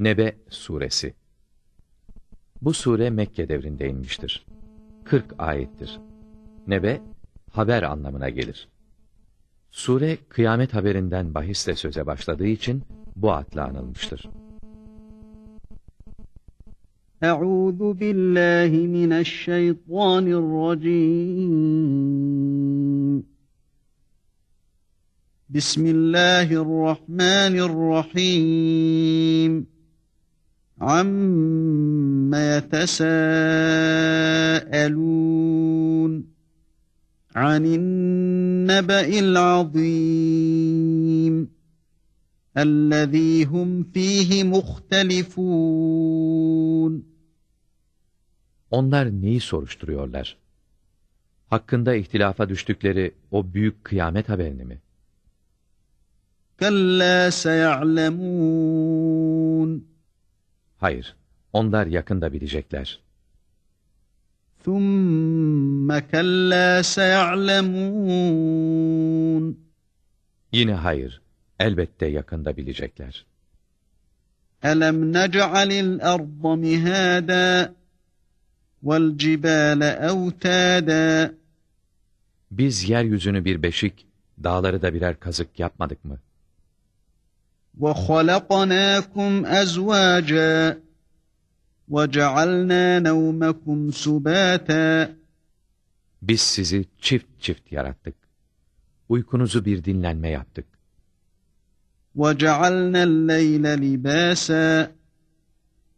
Nebe Suresi Bu sure Mekke devrinde inmiştir. 40 ayettir. Nebe, haber anlamına gelir. Sure, kıyamet haberinden bahisle söze başladığı için bu adla anılmıştır. Euzu billahi mineşşeytanirracim. Bismillahirrahmanirrahim. عَمَّ يَتَسَاءَلُونَ عَنِ النَّبَإِ الْعَظِيمِ اَلَّذ۪ي هُمْ ف۪يهِ مُخْتَلِفُونَ Onlar neyi soruşturuyorlar? Hakkında ihtilafa düştükleri o büyük kıyamet haberini mi? كَلَّا سَيَعْلَمُونَ Hayır, onlar yakında bilecekler. ثُمَّ كَلَّا سَيَعْلَمُونَ Yine hayır, elbette yakında bilecekler. أَلَمْ نَجْعَلِ الْأَرْضَ مِهَادًا وَالْجِبَالَ أَوْتَادًا Biz yeryüzünü bir beşik, dağları da birer kazık yapmadık mı? وَخَلَقْنَاكُمْ أَزْوَاجًا وَجَعَلْنَا نَوْمَكُمْ سُبَاتًا Biz sizi çift çift yarattık. Uykunuzu bir dinlenme yaptık. وَجَعَلْنَا اللَّيْلَ لِبَاسًا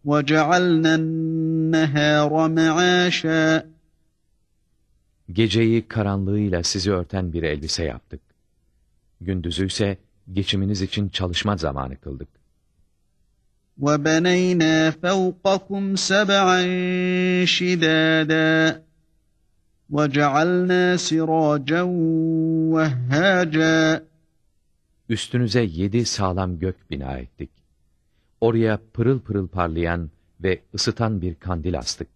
وَجَعَلْنَا النَّهَارَ مَعَاشًا Geceyi karanlığıyla sizi örten bir elbise yaptık. Gündüzü ise geçiminiz için çalışma zamanı kıldık. وَبَنَيْنَا فَوْقَكُمْ سَبْعًا شِدَادًا وَجَعَلْنَا سِرَاجًا وَهَّاجًا Üstünüze yedi sağlam gök bina ettik. Oraya pırıl pırıl parlayan ve ısıtan bir kandil astık.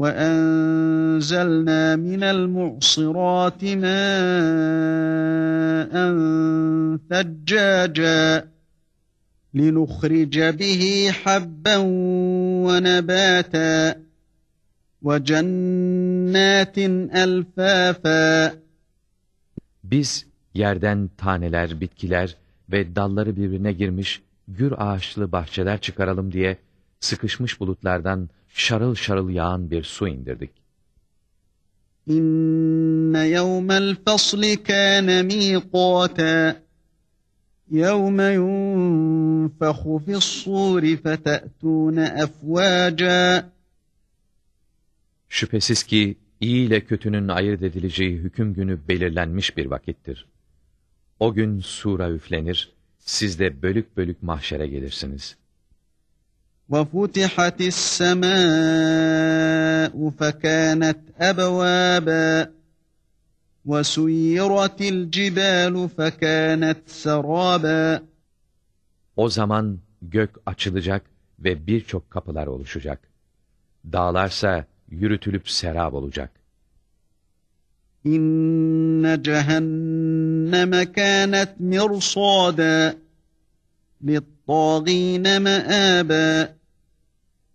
وَأَنزَلْنَا مِنَ الْمُعْصِرَاتِ مَاءً ثَجَّاجًا لِنُخْرِجَ بِهِ حَبًّا وَنَبَاتًا وَجَنَّاتٍ أَلْفَافًا Biz yerden taneler, bitkiler ve dalları birbirine girmiş gür ağaçlı bahçeler çıkaralım diye sıkışmış bulutlardan şarıl şarıl yağan bir su indirdik. İnne yevmel fasli kâne mîkâtâ. Yevme yunfehu fissûri fete'tûne efvâcâ. Şüphesiz ki iyi ile kötünün ayırt edileceği hüküm günü belirlenmiş bir vakittir. O gün sura üflenir, siz de bölük bölük mahşere gelirsiniz. وَفُتِحَتِ السَّمَاءُ فَكَانَتْ أَبْوَابًا وَسُيِّرَتِ الْجِبَالُ فَكَانَتْ سَرَابًا O zaman gök açılacak ve birçok kapılar oluşacak. Dağlarsa yürütülüp serap olacak. İnne cehenneme kânet mirsâdâ لِلطَّاغِينَ مَآبًا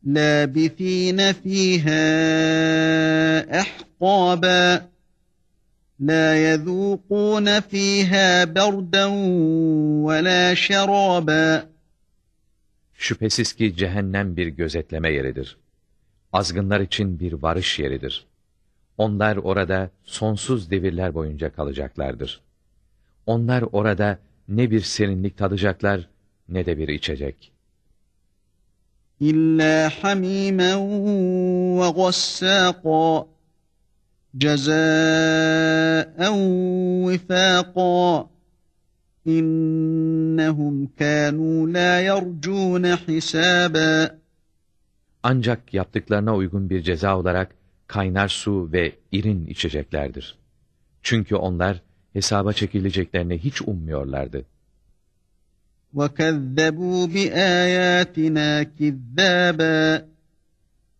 لَابِث۪ينَ ف۪يهَا اَحْقَابًا لَا يَذُوقُونَ ف۪يهَا بَرْدًا وَلَا شَرَابًا Şüphesiz ki cehennem bir gözetleme yeridir. Azgınlar için bir varış yeridir. Onlar orada sonsuz devirler boyunca kalacaklardır. Onlar orada ne bir serinlik tadacaklar ne de bir içecek. İlla hamimen ve gassâqa cezâen vifâqa İnnehum kânû lâ yercûne hisâbâ Ancak yaptıklarına uygun bir ceza olarak kaynar su ve irin içeceklerdir. Çünkü onlar hesaba çekileceklerini hiç ummuyorlardı. وَكَذَّبُوا بِآيَاتِنَا كِذَّابًا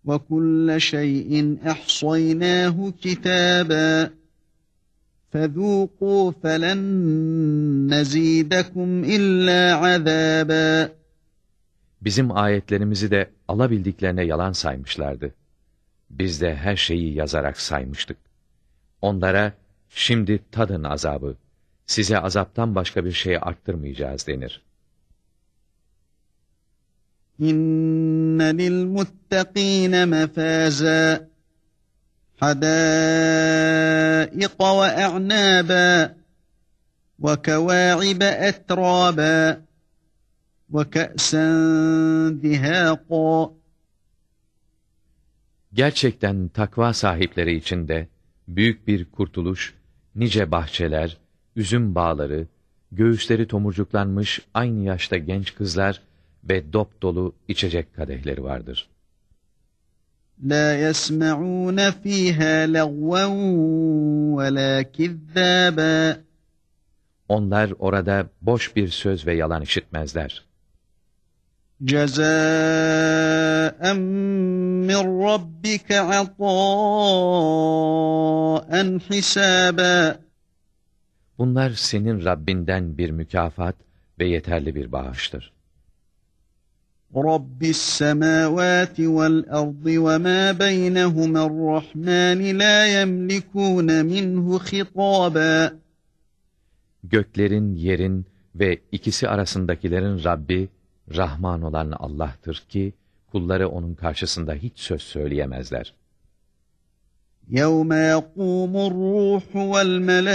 وَكُلَّ شَيْءٍ اَحْصَيْنَاهُ كِتَابًا فَذُوقُوا فَلَنْ نَزِيدَكُمْ إِلَّا عَذَابًا Bizim ayetlerimizi de alabildiklerine yalan saymışlardı. Biz de her şeyi yazarak saymıştık. Onlara, şimdi tadın azabı, size azaptan başka bir şey arttırmayacağız denir. İnne lilmuttakine mefaza. Hadaik ve a'naba. Ve kevâibe etrâba. Ve ke'sen dihâqa. Gerçekten takva sahipleri için de büyük bir kurtuluş, nice bahçeler, üzüm bağları, göğüsleri tomurcuklanmış aynı yaşta genç kızlar ve dop dolu içecek kadehleri vardır. La yesma'un fiha lagwan ve la kizzaba. Onlar orada boş bir söz ve yalan işitmezler. Cezaen min rabbike ata'en hisaba. Bunlar senin Rabbinden bir mükafat ve yeterli bir bağıştır. رب السماوات والأرض وما بينهما الرحمن لا يملكون منه خطابا Göklerin, yerin ve ikisi arasındakilerin Rabbi, Rahman olan Allah'tır ki, kulları onun karşısında hiç söz söyleyemezler. يَوْمَ يَقُومُ الرُّوحُ وَالْمَلَائِكَةُ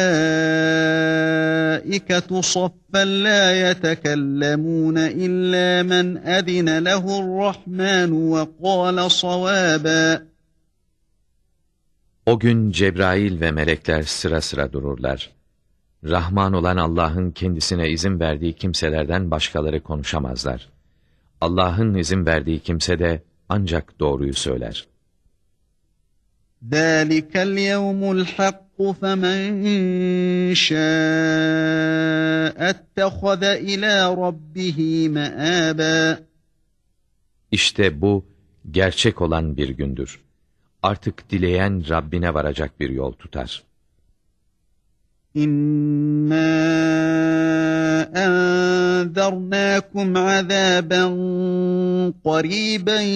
صَفًّا لَا يَتَكَلَّمُونَ إِلَّا مَنْ أَذِنَ لَهُ الرَّحْمَنُ وَقَالَ صَوَابًا O gün Cebrail ve melekler sıra sıra dururlar. Rahman olan Allah'ın kendisine izin verdiği kimselerden başkaları konuşamazlar. Allah'ın izin verdiği kimse de ancak doğruyu söyler. ذَٰلِكَ الْيَوْمُ الْحَقُّ فَمَنْ شَاءَ اتَّخَذَ إِلَى رَبِّهِ مَآبًا İşte bu gerçek olan bir gündür. Artık dileyen Rabbine varacak bir yol tutar. İnna azaben qariben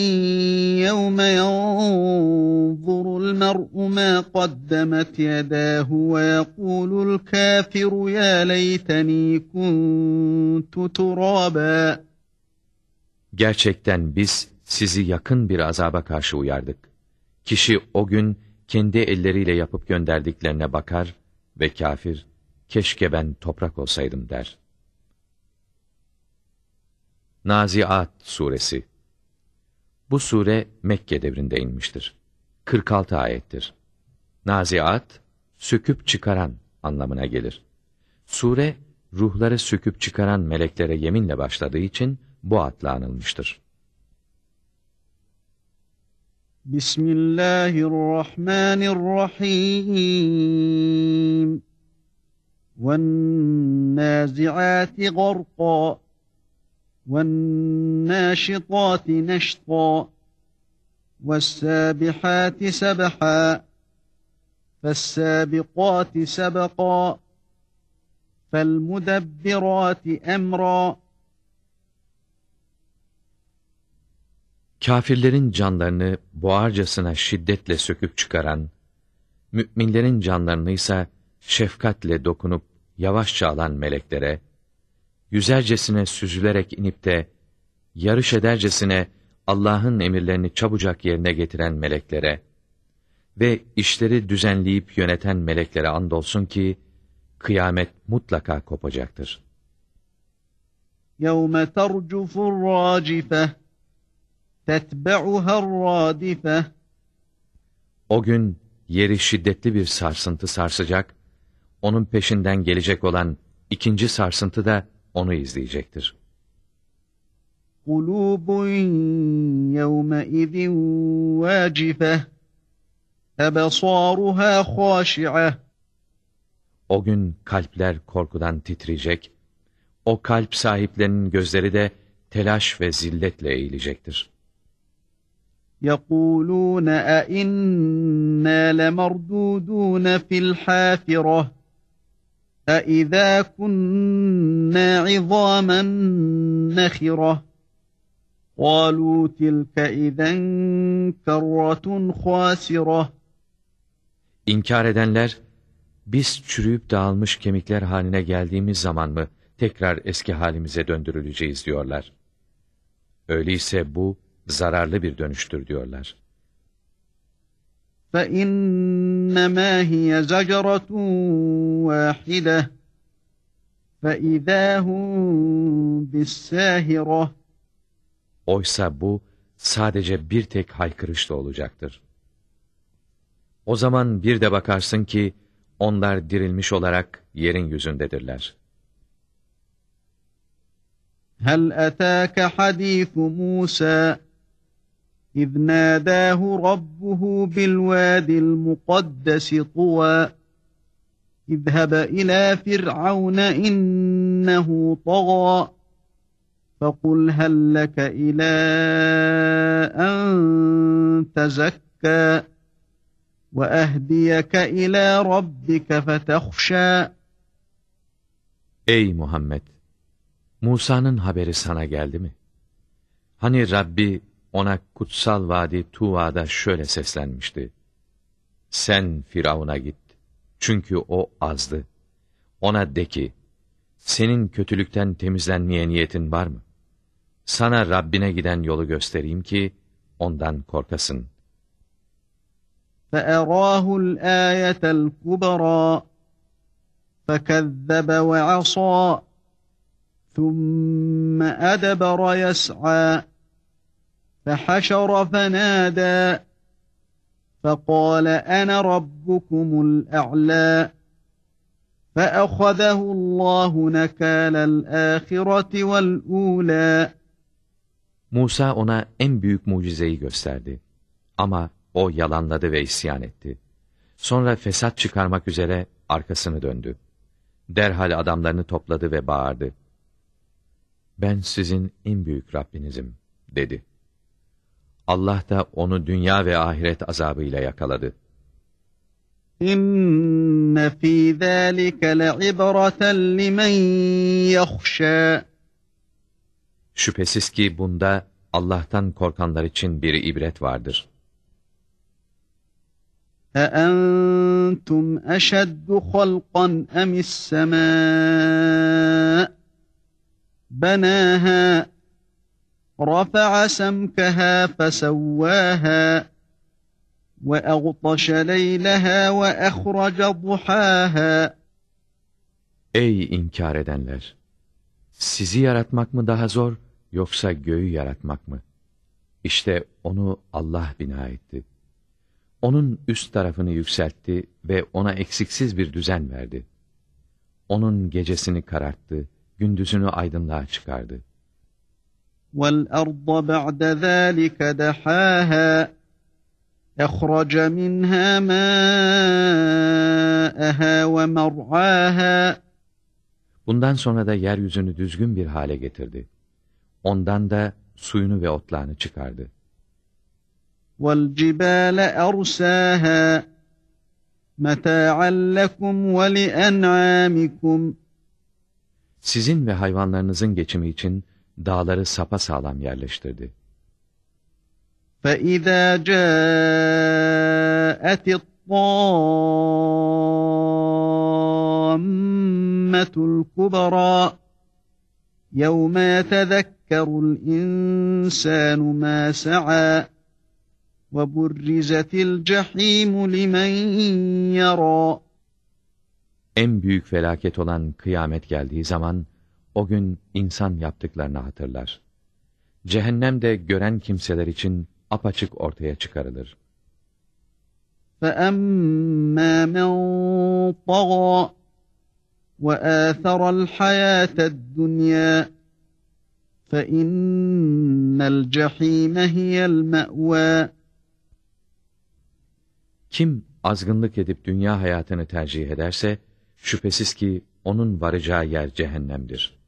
yevme yanzurul mer'u ma qaddemet yedahu ve yekulul kafiru ya leyteni kuntu turaba. Gerçekten biz sizi yakın bir azaba karşı uyardık. Kişi o gün kendi elleriyle yapıp gönderdiklerine bakar ve kafir, keşke ben toprak olsaydım der. Naziat Suresi Bu sure Mekke devrinde inmiştir. 46 ayettir. Naziat, söküp çıkaran anlamına gelir. Sure, ruhları söküp çıkaran meleklere yeminle başladığı için bu adla anılmıştır. Bismillahirrahmanirrahim. وَالنَّازِعَاتِ غَرْقًا وَالنَّاشِطَاتِ نَشْطًا وَالسَّابِحَاتِ سَبْحًا فَالسَّابِقَاتِ سَبْقًا فَالْمُدَبِّرَاتِ أَمْرًا Kafirlerin canlarını boğarcasına şiddetle söküp çıkaran, müminlerin canlarını ise şefkatle dokunup yavaşça alan meleklere, yüzercesine süzülerek inip de, yarış edercesine Allah'ın emirlerini çabucak yerine getiren meleklere ve işleri düzenleyip yöneten meleklere andolsun ki, kıyamet mutlaka kopacaktır. يَوْمَ تَرْجُفُ الرَّاجِفَةِ تَتْبَعُهَا الرَّادِفَةِ O gün yeri şiddetli bir sarsıntı sarsacak, onun peşinden gelecek olan ikinci sarsıntı da onu izleyecektir. قُلُوبٌ يَوْمَئِذٍ وَاجِفَةٌ أَبَصَارُهَا خَاشِعَةٌ O gün kalpler korkudan titreyecek, o kalp sahiplerinin gözleri de telaş ve zilletle eğilecektir. يَقُولُونَ أَئِنَّا لَمَرْدُودُونَ فِي الْحَافِرَةِ أَإِذَا كُنَّا عِظَامًا نَخِرَةً قالوا تلك إذا كرة خاسرة İnkar edenler, biz çürüyüp dağılmış kemikler haline geldiğimiz zaman mı tekrar eski halimize döndürüleceğiz diyorlar. Öyleyse bu zararlı bir dönüştür diyorlar. فإنما هي زجرة واحدة فإذا هم بالساهرة Oysa bu sadece bir tek haykırışla olacaktır. O zaman bir de bakarsın ki onlar dirilmiş olarak yerin yüzündedirler. هل أتاك حديث موسى إذ ناداه ربه بالواد المقدس طوى اذهب إلى فرعون إنه طغى فقل هل لك إلى أن تزكى وأهديك إلى ربك فتخشى Ey Muhammed! Musa'nın haberi sana geldi mi? Hani Rabbi ona kutsal vadi Tuva'da şöyle seslenmişti. Sen Firavun'a git. Çünkü o azdı. Ona de ki, senin kötülükten temizlenmeye niyetin var mı? Sana Rabbine giden yolu göstereyim ki, ondan korkasın. فأراه الآية الكبرى فكذب وعصى ثم أدبر يسعى فحشر فنادى فقال أنا ربكم الأعلى فأخذه الله نكال الآخرة والأولى Musa ona en büyük mucizeyi gösterdi. Ama o yalanladı ve isyan etti. Sonra fesat çıkarmak üzere arkasını döndü. Derhal adamlarını topladı ve bağırdı. Ben sizin en büyük Rabbinizim, dedi. Allah da onu dünya ve ahiret azabıyla yakaladı. إن في ذلك لعبرة لمن يخشى Şüphesiz ki bunda Allah'tan korkanlar için bir ibret vardır. أأنتم أشد خلقا أم السماء بناها رفع سمكها فسواها وأغطش ليلها وأخرج ضحاها Ey inkar edenler! Sizi yaratmak mı daha zor, yoksa göğü yaratmak mı? İşte onu Allah bina etti. Onun üst tarafını yükseltti ve ona eksiksiz bir düzen verdi. Onun gecesini kararttı, gündüzünü aydınlığa çıkardı. والأرض بعد ذلك دحاها أخرج منها ماءها ومرعاها Bundan sonra da yeryüzünü düzgün bir hale getirdi. Ondan da suyunu ve otlağını çıkardı. والجبال أرساها متاعا لكم ولأنعامكم Sizin ve hayvanlarınızın geçimi için dağları sapasağlam yerleştirdi. فإذا جاءت الطامة الكبرى يوم يتذكر الإنسان ما سعى وبرزت الجحيم لمن يرى En büyük felaket olan kıyamet geldiği zaman, o gün insan yaptıklarını hatırlar. Cehennem de gören kimseler için apaçık ortaya çıkarılır. فأما من طغى وآثر الحياة الدنيا فإن الجحيم هي المأوى Kim azgınlık edip dünya hayatını tercih ederse, şüphesiz ki onun varacağı yer cehennemdir.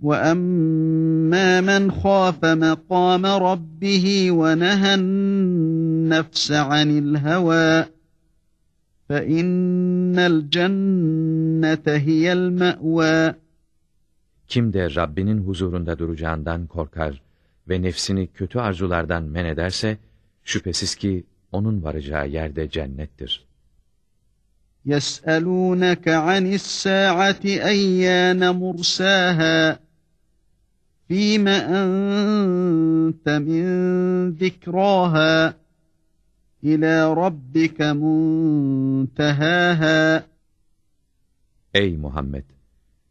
وأما من خاف مقام ربه ونهى النفس عن الهوى فإن الجنة هي المأوى Kim de Rabbinin huzurunda duracağından korkar, ve nefsini kötü arzulardan men ederse, şüphesiz ki onun varacağı yerde cennettir. يَسْأَلُونَكَ عَنِ السَّاعَةِ اَيَّانَ مُرْسَاهَا فِيمَ أَنْتَ مِنْ ذِكْرَاهَا İlâ rabbike muntehâhâ. Ey Muhammed!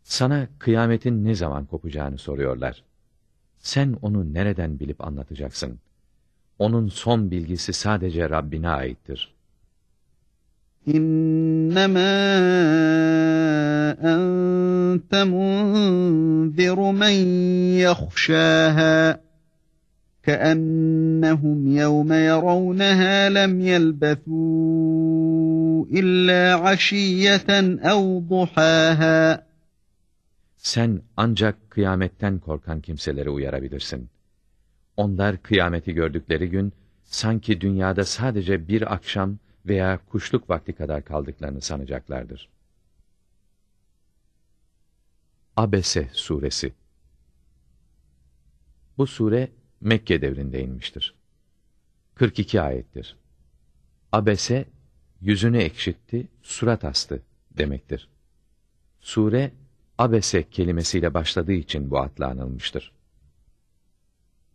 Sana kıyametin ne zaman kopacağını soruyorlar. Sen onu nereden bilip anlatacaksın? Onun son bilgisi sadece Rabbine aittir.'' İnnemâ ente munziru men yahşâhâ. كأنهم يوم يرونها لم يلبثوا إلا عشية أو ضحاها Sen ancak kıyametten korkan kimseleri uyarabilirsin. Onlar kıyameti gördükleri gün, sanki dünyada sadece bir akşam veya kuşluk vakti kadar kaldıklarını sanacaklardır. Abese Suresi Bu sure Mekke devrinde inmiştir. 42 ayettir. Abese, yüzünü ekşitti, surat astı demektir. Sure, abese kelimesiyle başladığı için bu adla anılmıştır.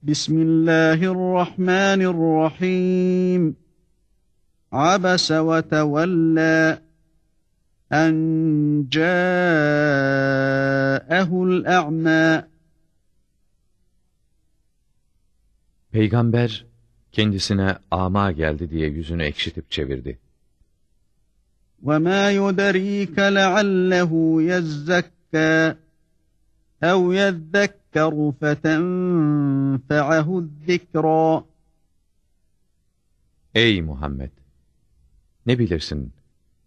Bismillahirrahmanirrahim. Abese ve tevella en câehul a'mâ. Peygamber kendisine ama geldi diye yüzünü ekşitip çevirdi. وَمَا يُدَرِيكَ لَعَلَّهُ يَزَّكَّى اَوْ يَذَّكَّرُ فَتَنْفَعَهُ الذِّكْرَى Ey Muhammed! Ne bilirsin,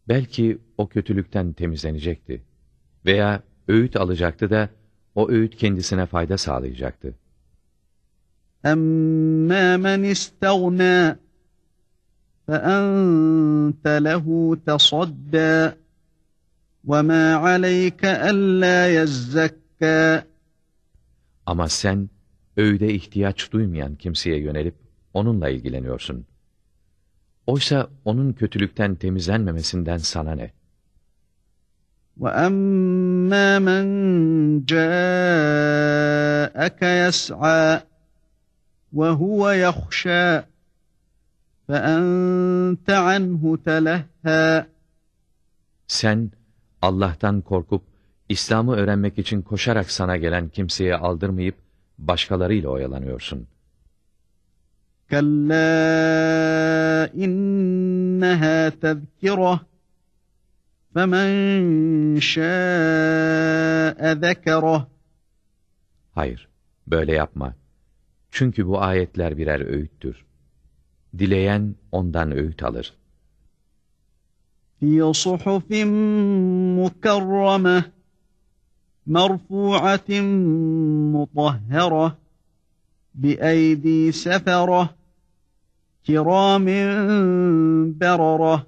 belki o kötülükten temizlenecekti. Veya öğüt alacaktı da, o öğüt kendisine fayda sağlayacaktı. أَمَّا مَنِ اسْتَغْنَى فَأَنْتَ لَهُ تَصَدَّى وَمَا عَلَيْكَ أَلَّا يَزَّكَّى Ama sen, öğüde ihtiyaç duymayan kimseye yönelip, onunla ilgileniyorsun. Oysa onun kötülükten temizlenmemesinden sana ne? وَأَمَّا مَنْ جَاءَكَ يَسْعَى وَهُوَ يَخْشَى فَأَنْتَ عَنْهُ تَلَهَّى Sen, Allah'tan korkup, İslam'ı öğrenmek için koşarak sana gelen kimseye aldırmayıp, başkalarıyla oyalanıyorsun. كَلَّا إِنَّهَا تَذْكِرَةٌ فَمَنْ شَاءَ ذَكَرَهُ Hayır, böyle yapma. Çünkü bu ayetler birer öğüttür. Dileyen ondan öğüt alır. فِي صُحُفٍ مُكَرَّمَةٍ مَرْفُوعَةٍ مُطَهَّرَةٍ بِأَيْدِي سَفَرَةٍ كِرَامٍ بَرَرَةٍ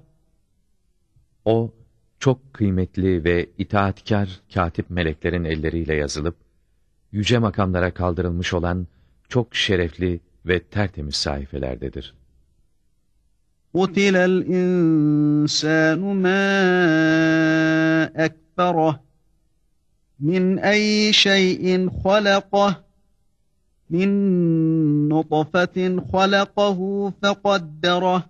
O, çok kıymetli ve itaatkar katip meleklerin elleriyle yazılıp, yüce makamlara kaldırılmış olan çok şerefli ve tertemiz sayfelerdedir. قُتِلَ الْاِنْسَانُ مَا أَكْفَرَهُ مِنْ أَيِّ شَيْءٍ خَلَقَهُ مِنْ نُطْفَةٍ خَلَقَهُ فَقَدَّرَهُ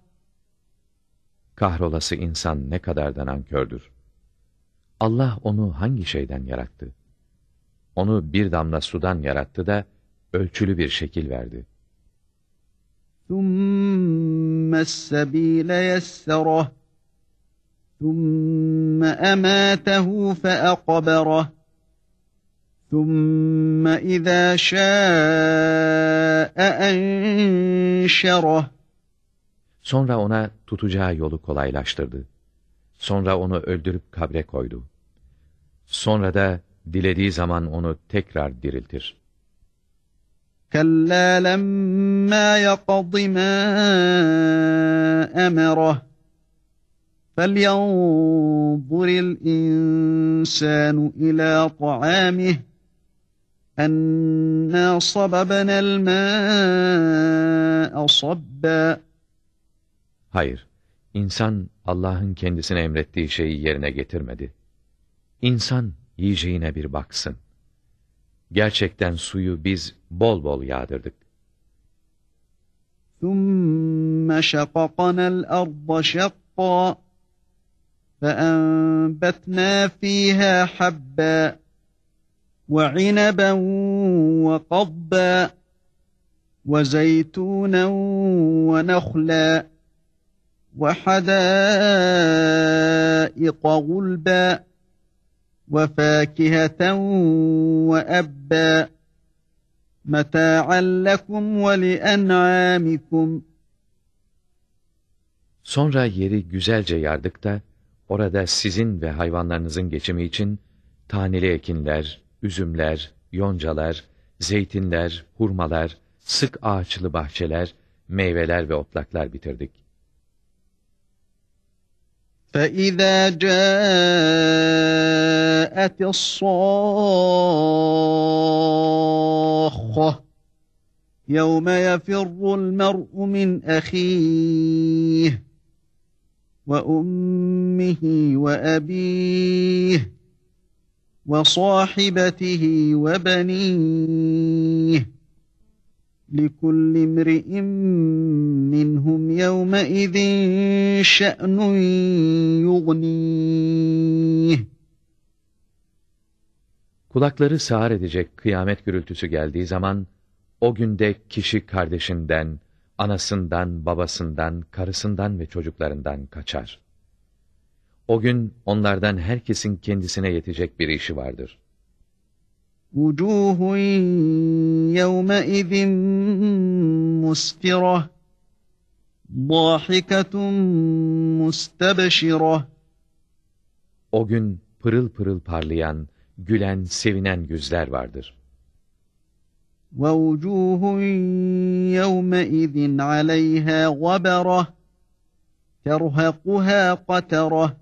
Kahrolası insan ne kadar da nankördür. Allah onu hangi şeyden yarattı? Onu bir damla sudan yarattı da ölçülü bir şekil verdi. ثُمَّ السَّب۪يلَ يَسَّرَهُ ثُمَّ أَمَاتَهُ فَأَقْبَرَهُ ثُمَّ إِذَا شَاءَ أَنْشَرَهُ Sonra ona tutacağı yolu kolaylaştırdı. Sonra onu öldürüp kabre koydu. Sonra da dilediği zaman onu tekrar diriltir. كَلَّا لَمَّا يَقْضِ مَا أَمَرَهُ فَلْيَنْظُرِ الْإِنْسَانُ إِلَى طَعَامِهِ أَنَّا صَبَبْنَا الْمَاءَ صَبًّا Hayır, insan Allah'ın kendisine emrettiği şeyi yerine getirmedi. İnsan yiyeceğine bir baksın. Gerçekten suyu biz bol bol yağdırdık. ثُمَّ شَقَقْنَا الْأَرْضَ شَقًّا فَأَنبَتْنَا فِيهَا حَبًّا وَعِنَبًا وَقَضْبًا وَزَيْتُونًا وَنَخْلًا وَحَدَائِقَ غُلْبًا وَفَاكِهَةً وَأَبًّا مَتَاعًا لَكُمْ وَلِأَنْعَامِكُمْ Sonra yeri güzelce yardık da, orada sizin ve hayvanlarınızın geçimi için taneli ekinler, üzümler, yoncalar, zeytinler, hurmalar, sık ağaçlı bahçeler, meyveler ve otlaklar bitirdik. فَإِذَا جَاءَتِ الصَّاخَّةُ يَوْمَ يَفِرُّ الْمَرْءُ مِنْ أَخِيهِ وَأُمِّهِ وَأَبِيهِ وَصَاحِبَتِهِ وَبَنِيهِ لِكُلِّ امْرِئٍ مِّنْهُمْ يَوْمَئِذٍ شَأْنٌ يُغْنِيهِ Kulakları sağır edecek kıyamet gürültüsü geldiği zaman, o günde kişi kardeşinden, anasından, babasından, karısından ve çocuklarından kaçar. O gün onlardan herkesin kendisine yetecek bir işi vardır. وُجُوهٌ يَوْمَئِذٍ مُسْفِرَةٌ ضَاحِكَةٌ مُسْتَبْشِرَةٌ O gün pırıl pırıl parlayan, gülen, sevinen yüzler vardır. وَوُجُوهٌ يَوْمَئِذٍ عَلَيْهَا غَبَرَةٌ تَرْهَقُهَا قَتَرَةٌ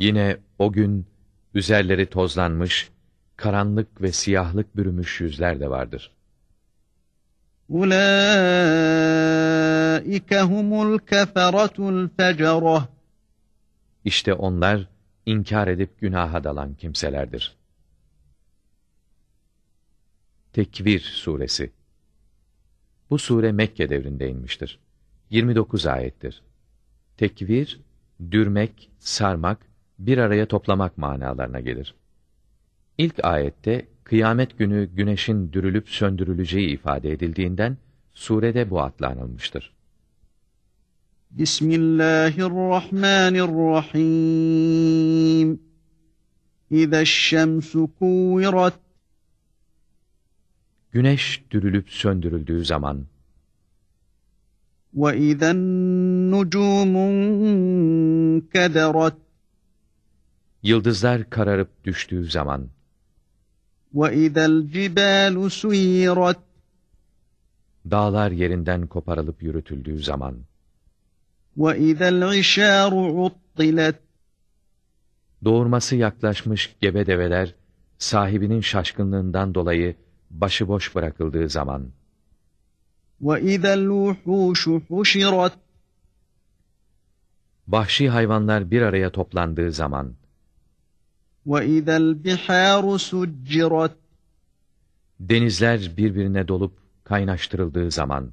Yine o gün üzerleri tozlanmış, karanlık ve siyahlık bürümüş yüzler de vardır. Ulaike humul keferatul fecerah. İşte onlar inkar edip günaha dalan kimselerdir. Tekvir suresi Bu sure Mekke devrinde inmiştir. 29 ayettir. Tekvir, dürmek, sarmak bir araya toplamak manalarına gelir. İlk ayette kıyamet günü güneşin dürülüp söndürüleceği ifade edildiğinden surede bu adla anılmıştır. Bismillahirrahmanirrahim. İza şemsu kuvirat. Güneş dürülüp söndürüldüğü zaman Ve izen nucumun kederat. Yıldızlar kararıp düştüğü zaman وَإِذَا الْجِبَالُ سُيِّرَتْ Dağlar yerinden koparılıp yürütüldüğü zaman وَإِذَا الْعِشَارُ عُطِّلَتْ Doğurması yaklaşmış gebe develer sahibinin şaşkınlığından dolayı başıboş bırakıldığı zaman وَإِذَا الْوُحُوشُ حُشِرَتْ Vahşi hayvanlar bir araya toplandığı zaman وَإِذَا الْبِحَارُ سُجِّرَتْ Denizler birbirine dolup kaynaştırıldığı zaman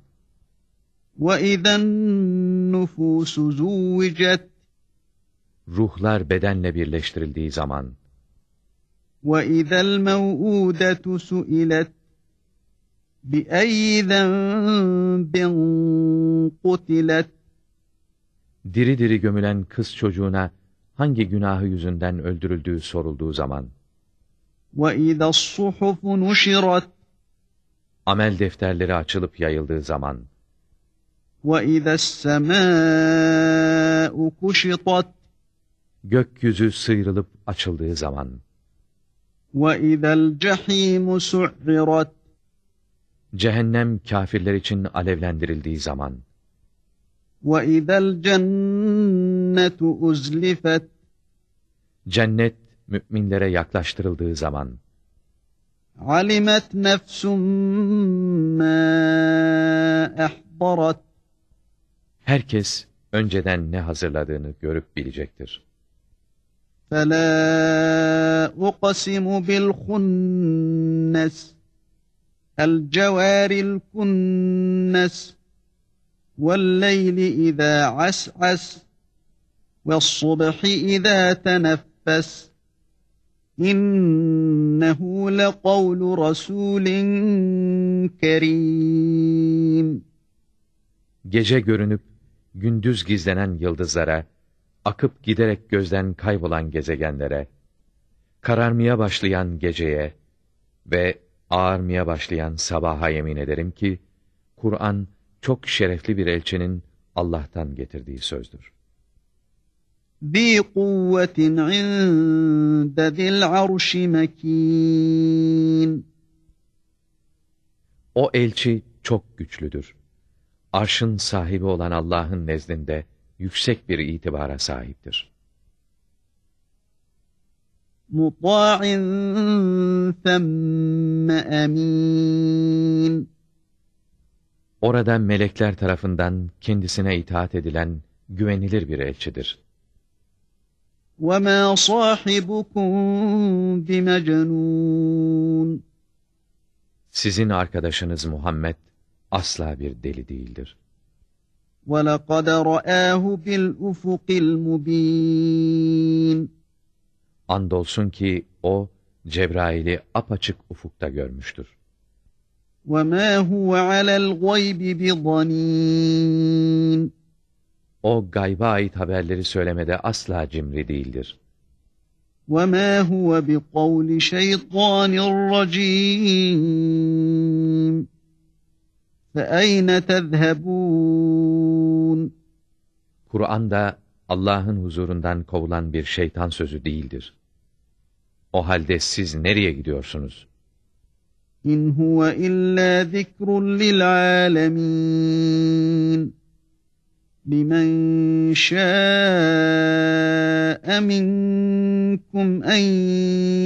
وَإِذَا النُّفُوسُ زُوِّجَتْ ruhlar bedenle birleştirildiği zaman وَإِذَا الْمَوْءُودَةُ سُئِلَتْ بِأَيِّ ذَنبٍ قُتِلَتْ diri diri gömülen kız çocuğuna hangi günahı yüzünden öldürüldüğü sorulduğu zaman وَإِذَا الصُّحُفُ نُشِرَتْ amel defterleri açılıp yayıldığı zaman وَإِذَا السَّمَاءُ كُشِطَتْ gökyüzü sıyrılıp açıldığı zaman وَإِذَا الْجَحِيمُ سُعِّرَتْ cehennem kâfirler için alevlendirildiği zaman وَإِذَا الْجَنَّةُ أُزْلِفَتْ cennet müminlere yaklaştırıldığı zaman علمت نفس ما أحضرت Herkes önceden ne hazırladığını görüp bilecektir. فلا أقسم بالخنس الجوار الكنس والليل إذا عسعس والصبح إذا تنفس إنه لقول رسول كريم Gece görünüp gündüz gizlenen yıldızlara, akıp giderek gözden kaybolan gezegenlere, kararmaya başlayan geceye ve ağarmaya başlayan sabaha yemin ederim ki, Kur'an çok şerefli bir elçinin Allah'tan getirdiği sözdür. Bi kuvvetin inde zil arşi mekin. O elçi çok güçlüdür. Arşın sahibi olan Allah'ın nezdinde yüksek bir itibara sahiptir. Muta'in themme emin. Orada melekler tarafından kendisine itaat edilen güvenilir bir elçidir. وما صاحبكم بمجنون Sizin arkadaşınız Muhammed asla bir deli değildir. ولقد رآه بالأفق المبين Andolsun ki o Cebrail'i apaçık ufukta görmüştür. وما هو على الغيب بضنين O gayba ait haberleri söylemede asla cimri değildir. وما هو بقول شيطان رجيم فأين تذهبون Kur'an da Allah'ın huzurundan kovulan bir şeytan sözü değildir. O halde siz nereye gidiyorsunuz? İn huve illa zikrun lil alemin. Limen şâ'e minkum en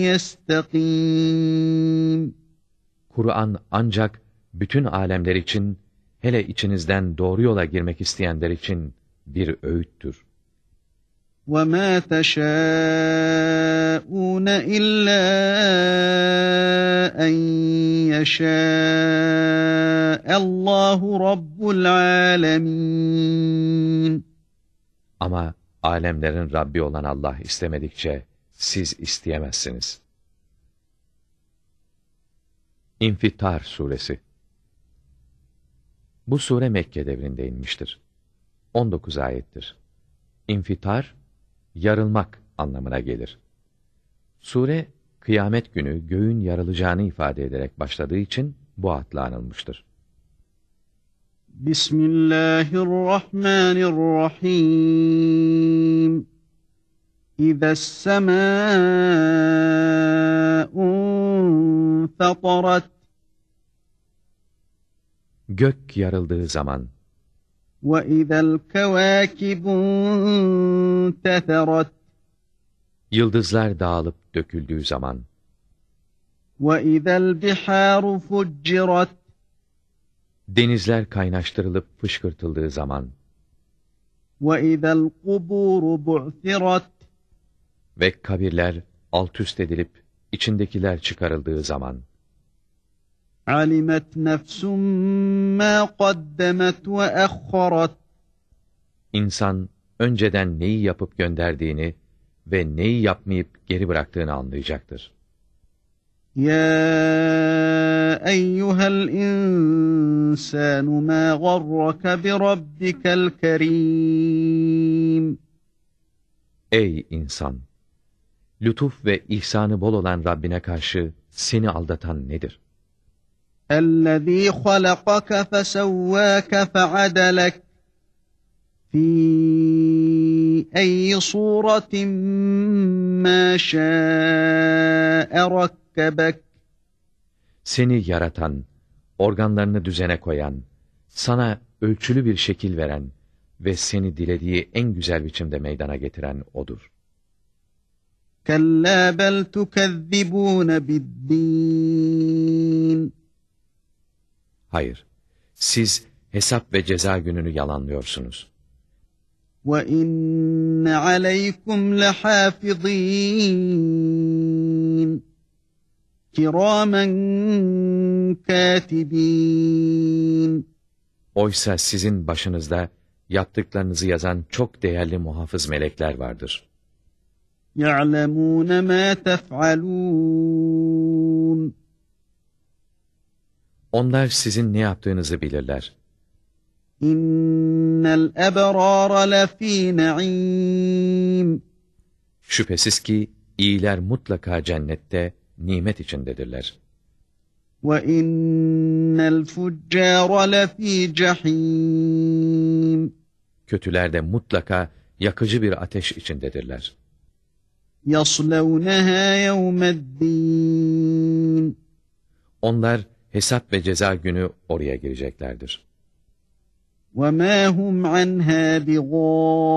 yestekîm. Kur'an ancak bütün alemler için, hele içinizden doğru yola girmek isteyenler için bir öğüttür. وما تشاءون إلا أن يشاء الله رب العالمين Ama alemlerin Rabbi olan Allah istemedikçe siz isteyemezsiniz. İnfitar Suresi Bu sure Mekke devrinde inmiştir. 19 ayettir. İnfitar, yarılmak anlamına gelir. Sure kıyamet günü göğün yarılacağını ifade ederek başladığı için bu adla anılmıştır. Bismillahirrahmanirrahim. İzes-semâ'un fatarat. Gök yarıldığı zaman وإذا الكواكب انتثرت yıldızlar dağılıp döküldüğü zaman, وإذا البحار فجرت denizler kaynaştırılıp fışkırtıldığı zaman وإذا القبور بعثرت ve kabirler alt üst edilip içindekiler çıkarıldığı zaman, Alimet nefsum ma qaddemet ve ehharat. İnsan önceden neyi yapıp gönderdiğini ve neyi yapmayıp geri bıraktığını anlayacaktır. Ya eyyuhel insanu ma garrake bi rabbikel kerim. Ey insan! Lütuf ve ihsanı bol olan Rabbine karşı seni aldatan nedir? الذي خلقك فسواك فعدلك في أي صورة ما شاء ركبك Seni yaratan, organlarını düzene koyan, sana ölçülü bir şekil veren ve seni dilediği en güzel biçimde meydana getiren O'dur. كلا بل تكذبون بالدين Hayır, siz hesap ve ceza gününü yalanlıyorsunuz. وَإِنَّ عَلَيْكُمْ لَحَافِظِينَ كِرَامًا كَاتِبِينَ Oysa sizin başınızda yaptıklarınızı yazan çok değerli muhafız melekler vardır. يَعْلَمُونَ مَا تَفْعَلُونَ Onlar sizin ne yaptığınızı bilirler. إِنَّ الْأَبْرَارَ لَف۪ي نَعِيمٍ Şüphesiz ki iyiler mutlaka cennette, nimet içindedirler. وَإِنَّ الْفُجَّارَ لَف۪ي جَح۪يمٍ Kötüler de mutlaka yakıcı bir ateş içindedirler. يَصْلَوْنَهَا يَوْمَ الدِّينِ Onlar hesap ve ceza günü oraya gireceklerdir. وَمَا هُمْ عَنْهَا بِغَائِبِينَ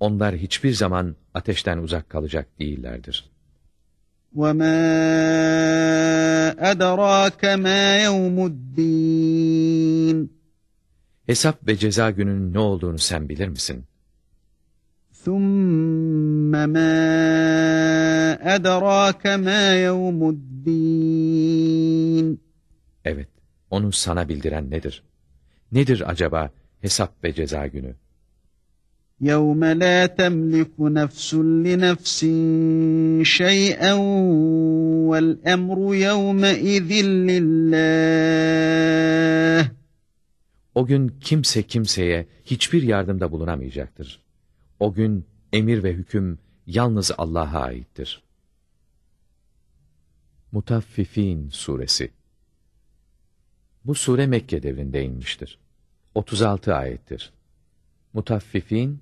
Onlar hiçbir zaman ateşten uzak kalacak değillerdir. وَمَا أَدَرَاكَ مَا يَوْمُ الدِّينِ Hesap ve ceza gününün ne olduğunu sen bilir misin? ثُمَّ مَا أَدَرَاكَ مَا يَوْمُ الدِّينِ Evet, onu sana bildiren nedir? Nedir acaba hesap ve ceza günü? يَوْمَ لَا تَمْلِكُ نَفْسٌ لِنَفْسٍ شَيْئًا وَالْأَمْرُ يَوْمَئِذٍ لِلَّهِ O gün kimse kimseye hiçbir yardımda bulunamayacaktır. O gün emir ve hüküm yalnız Allah'a aittir. Mutaffifin Suresi Bu sure Mekke devrinde inmiştir. 36 ayettir. Mutaffifin,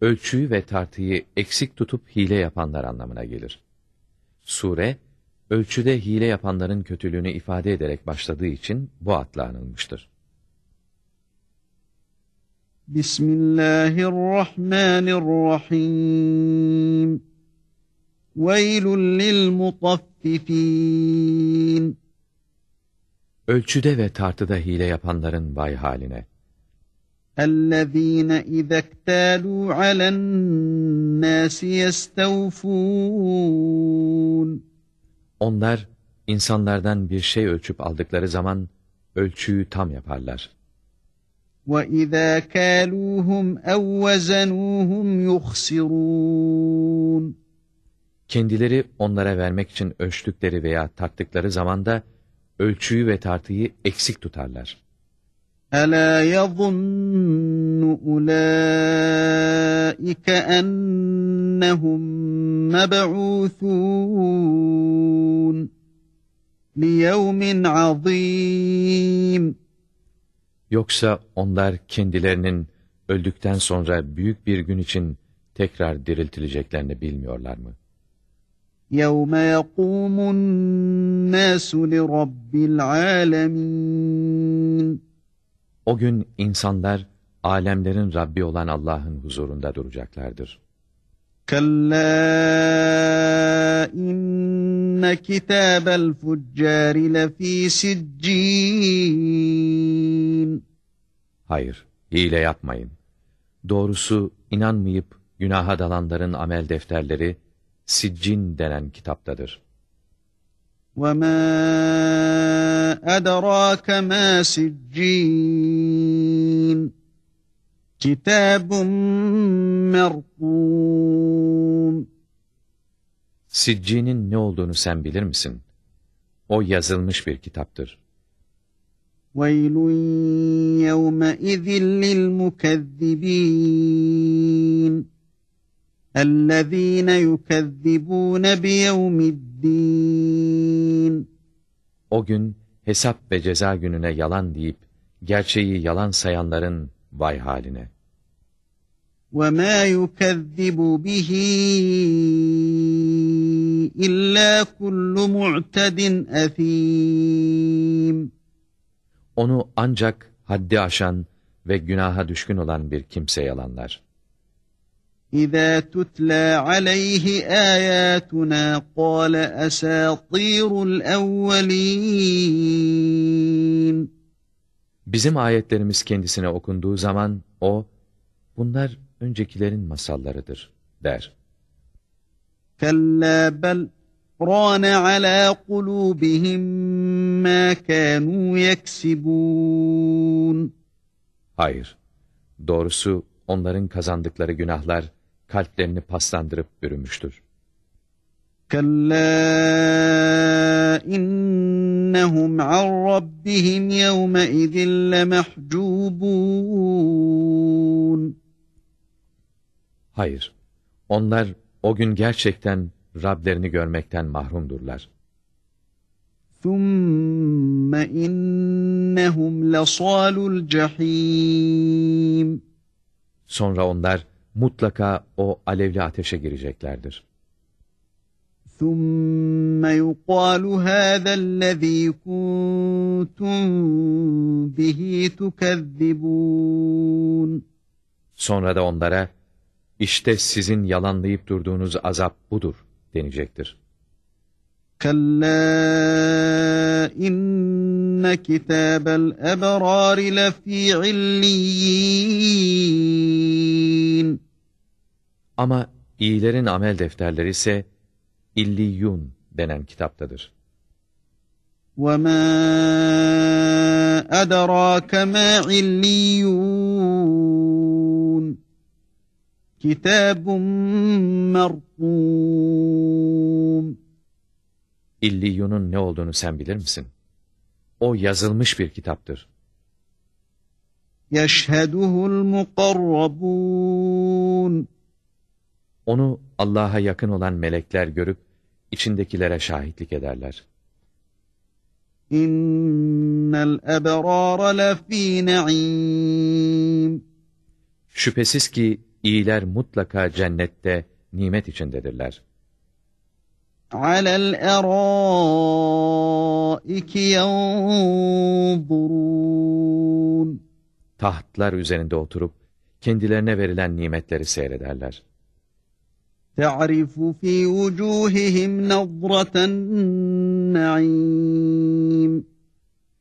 ölçüyü ve tartıyı eksik tutup hile yapanlar anlamına gelir. Sure, ölçüde hile yapanların kötülüğünü ifade ederek başladığı için bu adla anılmıştır. Bismillahirrahmanirrahim. Veylül lil mutaffifin. Ölçüde ve tartıda hile yapanların vay haline. اَلَّذ۪ينَ اِذَا اكْتَالُوا عَلَى النَّاسِ يَسْتَوْفُونَ Onlar insanlardan bir şey ölçüp aldıkları zaman ölçüyü tam yaparlar. وَاِذَا كَالُوهُمْ اَوْ وَزَنُوهُمْ يُخْسِرُونَ Kendileri onlara vermek için ölçtükleri veya tarttıkları zaman da ölçüyü ve tartıyı eksik tutarlar. أَلَا يَظُنُّ أُولَٰئِكَ أَنَّهُمْ مَبْعُوثُونَ لِيَوْمٍ عَظِيمٍ Yoksa onlar kendilerinin öldükten sonra büyük bir gün için tekrar diriltileceklerini bilmiyorlar mı? يَوْمَ يَقُومُ النَّاسُ لِرَبِّ الْعَالَمِينَ O gün insanlar alemlerin Rabbi olan Allah'ın huzurunda duracaklardır. كَلَّا إِنَّ كِتَابَ الْفُجَّارِ لَف۪ي سِجِّينَ Hayır, hile yapmayın. Doğrusu inanmayıp günaha dalanların amel defterleri Siccin denen kitaptadır. وَمَا أَدَرَاكَ مَا سِجِّينَ كِتَابٌ مَرْقُومٌ Siccin'in ne olduğunu sen bilir misin? O yazılmış bir kitaptır. وَيْلٌ يَوْمَئِذٍ لِلْمُكَذِّبِينَ اَلَّذ۪ينَ يُكَذِّبُونَ بِيَوْمِ الدِّينِ O gün hesap ve ceza gününe yalan deyip gerçeği yalan sayanların vay haline. وَمَا يُكَذِّبُ بِهِ إِلَّا كُلُّ مُعْتَدٍ أَثِيمٍ Onu ancak haddi aşan ve günaha düşkün olan bir kimse yalanlar. إذا تتلى عليه آياتنا قال أساطير الأولين Bizim ayetlerimiz kendisine okunduğu zaman o, bunlar öncekilerin masallarıdır der. كلا بل ران على قلوبهم ما كانوا يكسبون Hayır, doğrusu onların kazandıkları günahlar kalplerini paslandırıp bürümüştür. كلا إنهم عن ربهم يومئذ لمحجوبون Hayır, onlar o gün gerçekten Rablerini görmekten mahrumdurlar. ثم إنهم لصال الجحيم Sonra onlar mutlaka o alevli ateşe gireceklerdir. ثم يقال هذا الذي كنتم به تكذبون Sonra da onlara, işte sizin yalanlayıp durduğunuz azap budur denecektir. كلا إن كتاب الأبرار لفي عليين Ama iyilerin amel defterleri ise İlliyun denen kitaptadır. وما أدراك ما عليون kitabun merkum. İlliyun'un ne olduğunu sen bilir misin? O yazılmış bir kitaptır. Yeşheduhul mukarrabun. Onu Allah'a yakın olan melekler görüp içindekilere şahitlik ederler. İnnel ebrara lefî ne'im. Şüphesiz ki iyiler mutlaka cennette nimet içindedirler. على الأرائك ينظرون Tahtlar üzerinde oturup kendilerine verilen nimetleri seyrederler. تعرف في وجوههم نظرة النعيم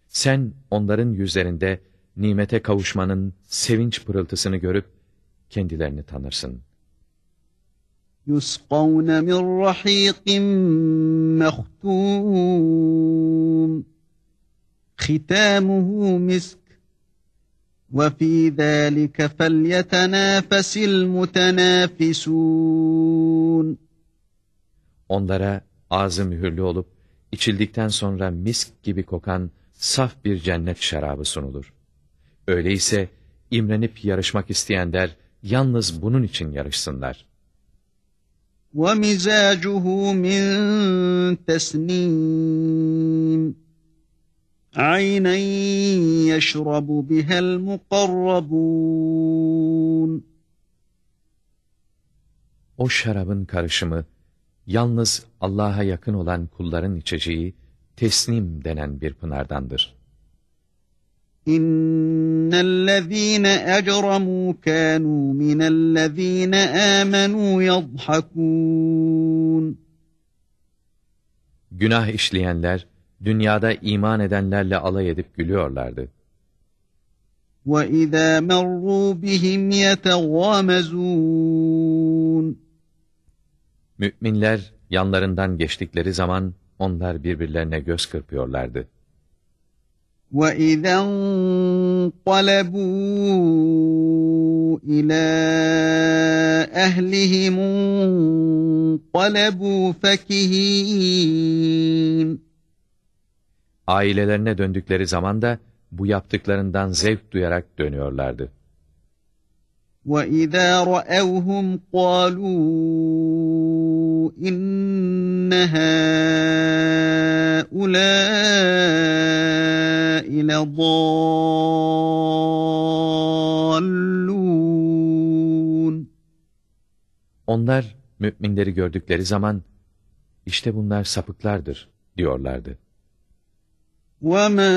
Sen onların yüzlerinde nimete kavuşmanın sevinç pırıltısını görüp kendilerini tanırsın. Yusqawna min rahiqin mehtum. Khitamuhu misk. Ve fî zâlike felyetenâfesil mutenâfisûn. Onlara ağzı mühürlü olup, içildikten sonra misk gibi kokan saf bir cennet şarabı sunulur. Öyleyse imrenip yarışmak isteyenler, yalnız bunun için yarışsınlar. ومزاجه من تسنيم عينا يشرب بها المقربون O şarabın karışımı yalnız Allah'a yakın olan kulların içeceği tesnim denen bir pınardandır. إن الذين أجرموا كانوا من الذين آمنوا يضحكون Günah işleyenler dünyada iman edenlerle alay edip gülüyorlardı. وإذا مروا بهم يتغامزون Müminler yanlarından geçtikleri zaman onlar birbirlerine göz kırpıyorlardı. وَإِذَا انقلبوا إِلَى أَهْلِهِمُ انقلبوا فَكِهِينَ Ailelerine döndükleri zaman da bu yaptıklarından zevk duyarak dönüyorlardı. وَإِذَا رَأَوْهُمْ قَالُوا إِنَّ هَؤُلَاءِ لَضَالُّونَ Onlar müminleri gördükleri zaman işte bunlar sapıklardır diyorlardı. وَمَا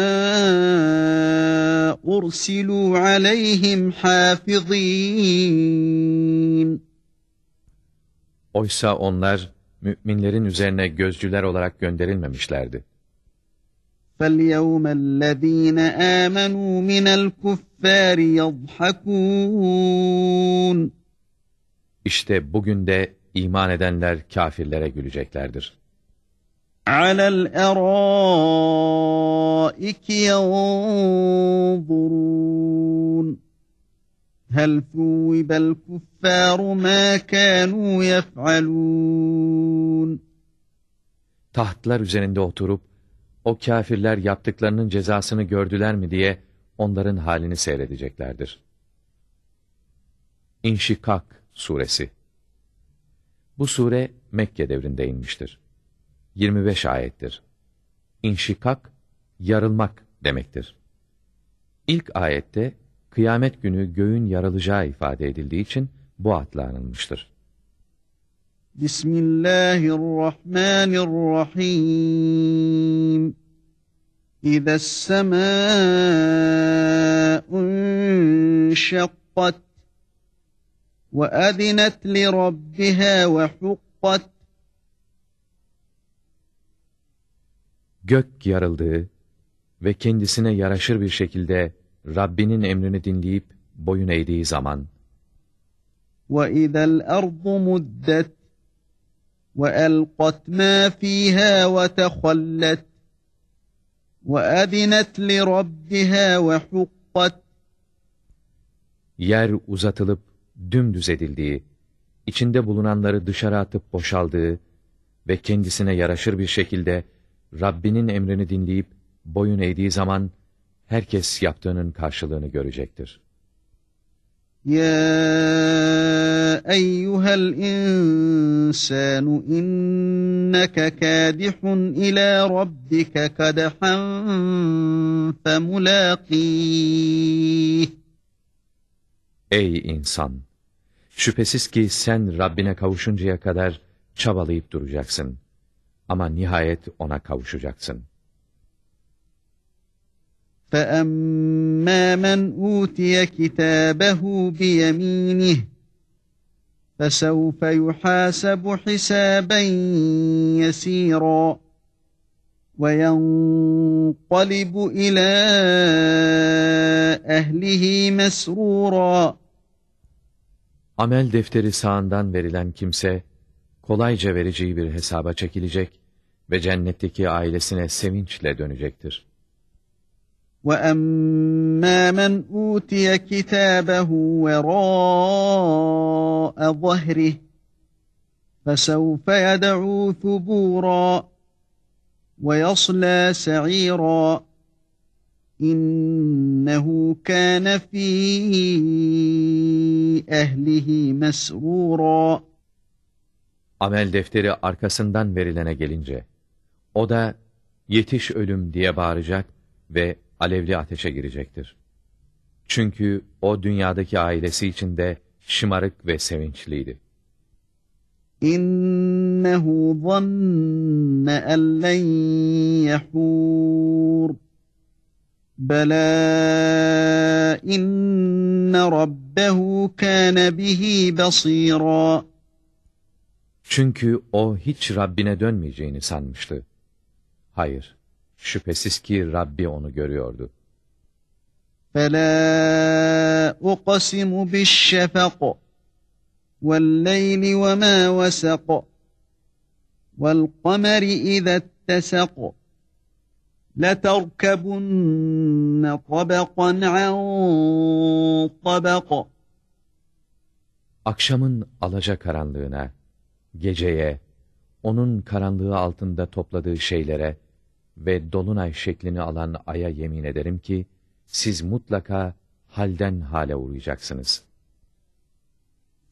أُرْسِلُوا عَلَيْهِمْ حَافِظِينَ Oysa onlar müminlerin üzerine gözcüler olarak gönderilmemişlerdi. فَالْيَوْمَ الَّذ۪ينَ آمَنُوا مِنَ الْكُفَّارِ يَضْحَكُونَ İşte bugün de iman edenler kafirlere güleceklerdir. عَلَى الْأَرَائِكِ يَنْظُرُونَ هَلْ ثُوِّبَ الْكُفَّارُ مَا كَانُوا يَفْعَلُونَ Tahtlar üzerinde oturup, o kafirler yaptıklarının cezasını gördüler mi diye onların halini seyredeceklerdir. İnşikak Suresi Bu sure Mekke devrinde inmiştir. 25 ayettir. İnşikak, yarılmak demektir. İlk ayette kıyamet günü göğün yarılacağı ifade edildiği için bu adla anılmıştır. Bismillahirrahmanirrahim. İza semâ'u şakkat ve adinet li rabbiha ve hukkat Gök yarıldığı ve kendisine yaraşır bir şekilde Rabbinin emrini dinleyip boyun eğdiği zaman وَإِذَا الْأَرْضُ مُدَّتْ وَأَلْقَتْ مَا فِيهَا وَتَخَلَّتْ وَأَذِنَتْ لِرَبِّهَا وَحُقَّتْ Yer uzatılıp dümdüz edildiği, içinde bulunanları dışarı atıp boşaldığı ve kendisine yaraşır bir şekilde Rabbinin emrini dinleyip boyun eğdiği zaman herkes yaptığının karşılığını görecektir. Ya eyyuhel insanu inneke kâdihun ila rabbike kadehan femulâkîh. Ey insan! Şüphesiz ki sen Rabbine kavuşuncaya kadar çabalayıp duracaksın. Ama nihayet ona kavuşacaksın. فَأَمَّا مَنْ أُوتِيَ كِتَابَهُ بِيَمِينِهِ فَسَوْفَ يُحَاسَبُ حِسَابًا يَسِيرًا وَيَنْقَلِبُ إِلَى أَهْلِهِ مَسْرُورًا Amel defteri sağından verilen kimse, kolayca vereceği bir hesaba çekilecek ve cennetteki ailesine sevinçle dönecektir. وَأَمَّا مَنْ أُوتِيَ كِتَابَهُ وَرَاءَ ظَهْرِهِ فَسَوْفَ يَدْعُو ثُبُورًا وَيَصْلَى سَعِيرًا إِنَّهُ كَانَ فِي أَهْلِهِ مَسْرُورًا Amel defteri arkasından verilene gelince, o da yetiş ölüm diye bağıracak ve alevli ateşe girecektir. Çünkü o dünyadaki ailesi içinde şımarık ve sevinçliydi. İnnehu zanne en len yehur. Bela inne rabbehu kâne bihi basîrâ. Çünkü o hiç Rabbine dönmeyeceğini sanmıştı. Hayır, şüphesiz ki Rabbi onu görüyordu. فَلَا أُقَسِمُ بِالشَّفَقِ وَاللَّيْلِ وَمَا وَسَقَ وَالْقَمَرِ إِذَا اتَّسَقَ لَتَرْكَبُنَّ طَبَقًا عَنْ طَبَقٍ Akşamın alaca karanlığına, geceye, onun karanlığı altında topladığı şeylere ve dolunay şeklini alan aya yemin ederim ki, siz mutlaka halden hale uğrayacaksınız.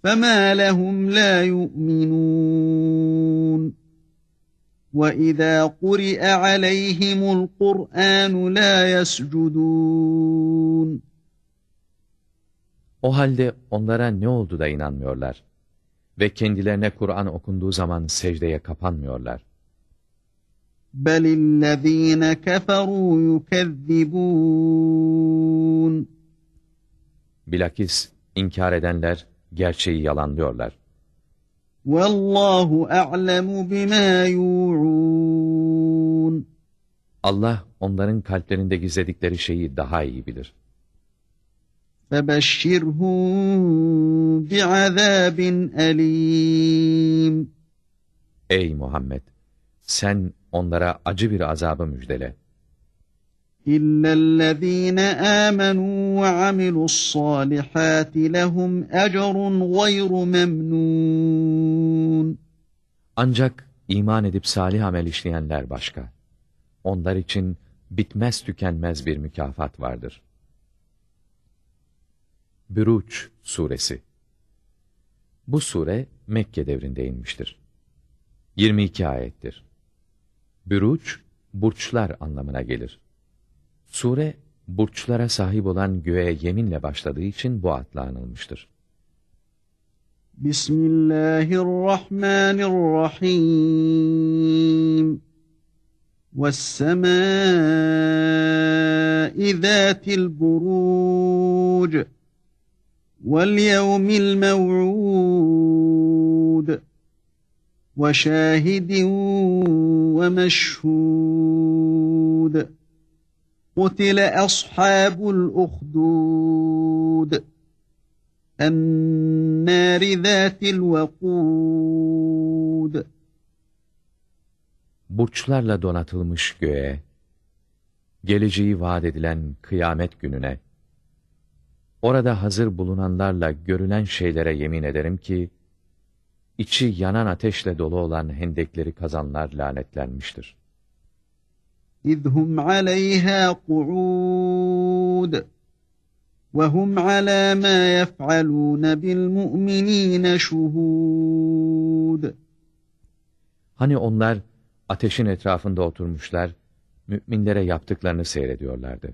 فَمَا لَهُمْ لَا يُؤْمِنُونَ وَإِذَا قُرِئَ عَلَيْهِمُ الْقُرْآنُ لَا يَسْجُدُونَ O halde onlara ne oldu da inanmıyorlar? Ve kendilerine Kur'an okunduğu zaman secdeye kapanmıyorlar. بَلِ الَّذ۪ينَ كَفَرُوا يُكَذِّبُونَ Bilakis inkar edenler gerçeği yalanlıyorlar. وَاللّٰهُ أَعْلَمُ بِمَا يُوعُونَ Allah onların kalplerinde gizledikleri şeyi daha iyi bilir. فَبَشِّرْهُمْ بِعَذَابٍ أَلِيمٍ Ey Muhammed! Sen onlara acı bir azabı müjdele. إِلَّا الَّذ۪ينَ آمَنُوا وَعَمِلُوا الصَّالِحَاتِ لَهُمْ أَجَرٌ غَيْرُ مَمْنُونَ Ancak iman edip salih amel işleyenler başka. Onlar için bitmez tükenmez bir mükafat vardır. Büruç Suresi Bu sure Mekke devrinde inmiştir. 22 ayettir. Büruç, burçlar anlamına gelir. Sure, burçlara sahip olan göğe yeminle başladığı için bu adla anılmıştır. Bismillahirrahmanirrahim. وَالسَّمَاءِ ذَاتِ الْبُرُوجِ وَالْيَوْمِ الْمَوْعُودِ وَشَاهِدٍ وَمَشْهُودٍ قُتِلَ أَصْحَابُ الْأُخْدُودِ النَّارِ ذَاتِ الْوَقُودِ Burçlarla donatılmış göğe, geleceği vaat edilen kıyamet gününe, orada hazır bulunanlarla görülen şeylere yemin ederim ki, içi yanan ateşle dolu olan hendekleri kazanlar lanetlenmiştir. إِذْ هُمْ عَلَيْهَا قُعُودٌ وَهُمْ عَلَى مَا يَفْعَلُونَ بِالْمُؤْمِنِينَ شُهُودٌ Hani onlar ateşin etrafında oturmuşlar, müminlere yaptıklarını seyrediyorlardı.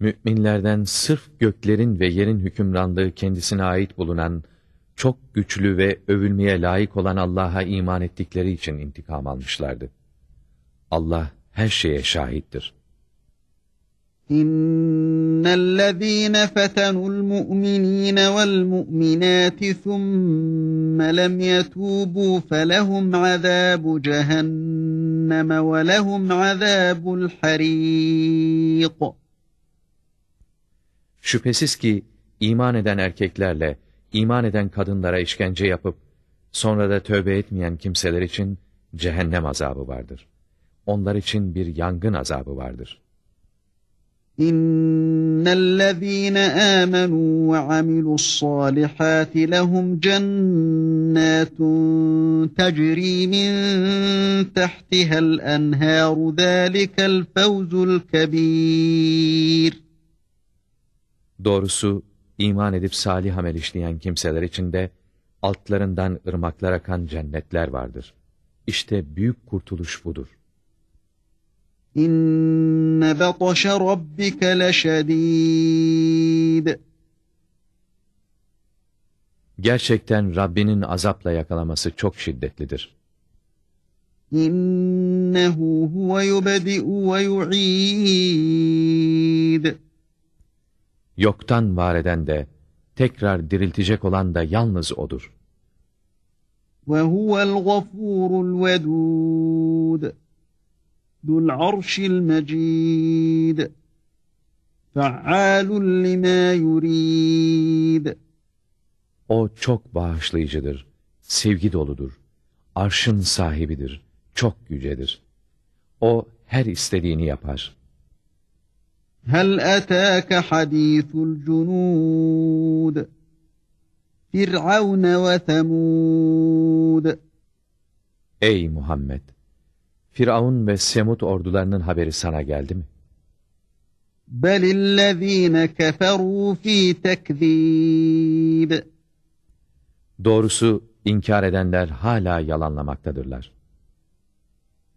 müminlerden sırf göklerin ve yerin hükümranlığı kendisine ait bulunan, çok güçlü ve övülmeye layık olan Allah'a iman ettikleri için intikam almışlardı. Allah her şeye şahittir. إن الذين فتنوا المؤمنين والمؤمنات ثم لم يتوبوا فلهم عذاب جهنم ولهم عذاب الحريق Şüphesiz ki iman eden erkeklerle iman eden kadınlara işkence yapıp sonra da tövbe etmeyen kimseler için cehennem azabı vardır. Onlar için bir yangın azabı vardır. İnnellezîne âmenû ve amilussâlihâti lehum cennâtun tecrî min tahtihel enhâru zâlikel fevzul kebîr. Doğrusu iman edip salih amel işleyen kimseler için de altlarından ırmaklar akan cennetler vardır. İşte büyük kurtuluş budur. İnne batşe rabbike leşedîd. Gerçekten Rabbinin azapla yakalaması çok şiddetlidir. İnnehu huve yubedi'u ve yu'id. Yoktan var eden de, tekrar diriltecek olan da yalnız O'dur. Ve huvel gafurul vedud. Dul arşil mecid. Fe'alun lima yurid. O çok bağışlayıcıdır, sevgi doludur, arşın sahibidir, çok yücedir. O her istediğini yapar. Hel etâke hadîthul cunûd. Firavun ve Semûd. Ey Muhammed! Firavun ve Semud ordularının haberi sana geldi mi? Belillezîne keferû fî tekzîb. Doğrusu inkar edenler hala yalanlamaktadırlar.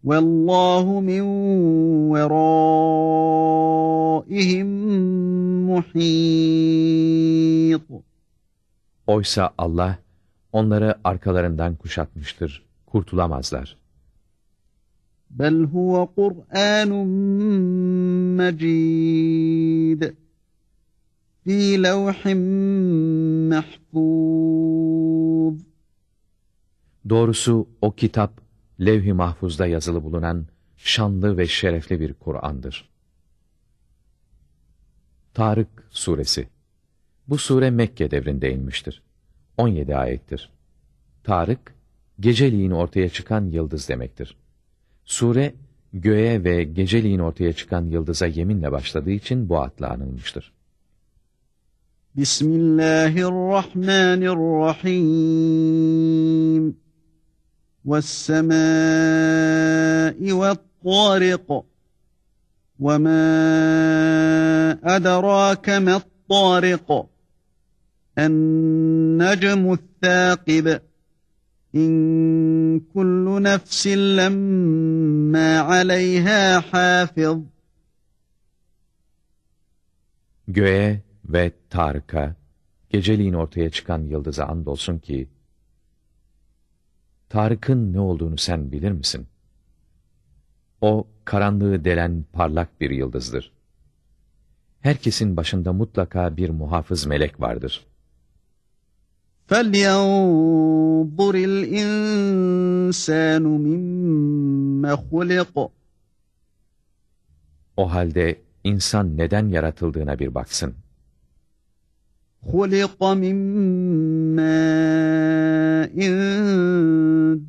Vallahu min veraihim muhit. Oysa Allah onları arkalarından kuşatmıştır. Kurtulamazlar. Bel huve Kur'anun mecid. Fî levhin mahfûz. Doğrusu o kitap levh-i mahfuzda yazılı bulunan şanlı ve şerefli bir Kur'an'dır. Tarık Suresi Bu sure Mekke devrinde inmiştir. 17 ayettir. Tarık, geceliğin ortaya çıkan yıldız demektir. Sure, göğe ve geceliğin ortaya çıkan yıldıza yeminle başladığı için bu adla anılmıştır. Bismillahirrahmanirrahim. وَالسَّمَاءِ وَالطَّارِقِ وَمَا أَدَرَاكَ مَا الطَّارِقُ النَّجْمُ الثَّاقِبُ إِنْ كُلُّ نَفْسٍ لَمَّا عَلَيْهَا حَافِظٌ Göğe ve Tarık'a, geceliğin ortaya çıkan yıldıza andolsun ki, Tarık'ın ne olduğunu sen bilir misin? O, karanlığı delen parlak bir yıldızdır. Herkesin başında mutlaka bir muhafız melek vardır. فَلْيَنْظُرِ الْاِنْسَانُ مِمَّ خُلِقُ O halde insan neden yaratıldığına bir baksın. خُلِقَ مِنْ مَاءٍ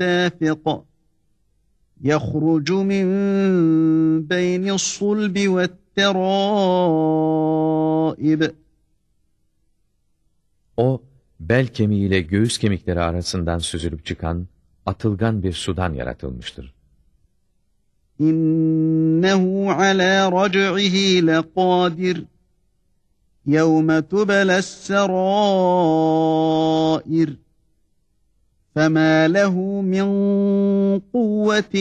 دَافِقٍ يَخْرُجُ مِنْ بَيْنِ الصُّلْبِ وَالتَّرَائِبِ O, bel kemiğiyle göğüs kemikleri arasından süzülüp çıkan, atılgan bir sudan yaratılmıştır. İnnehu ala rac'ihi laqadir. يَوْمَ تُبَلَ السَّرَائِرِ فَمَا لَهُ مِنْ قُوَّةٍ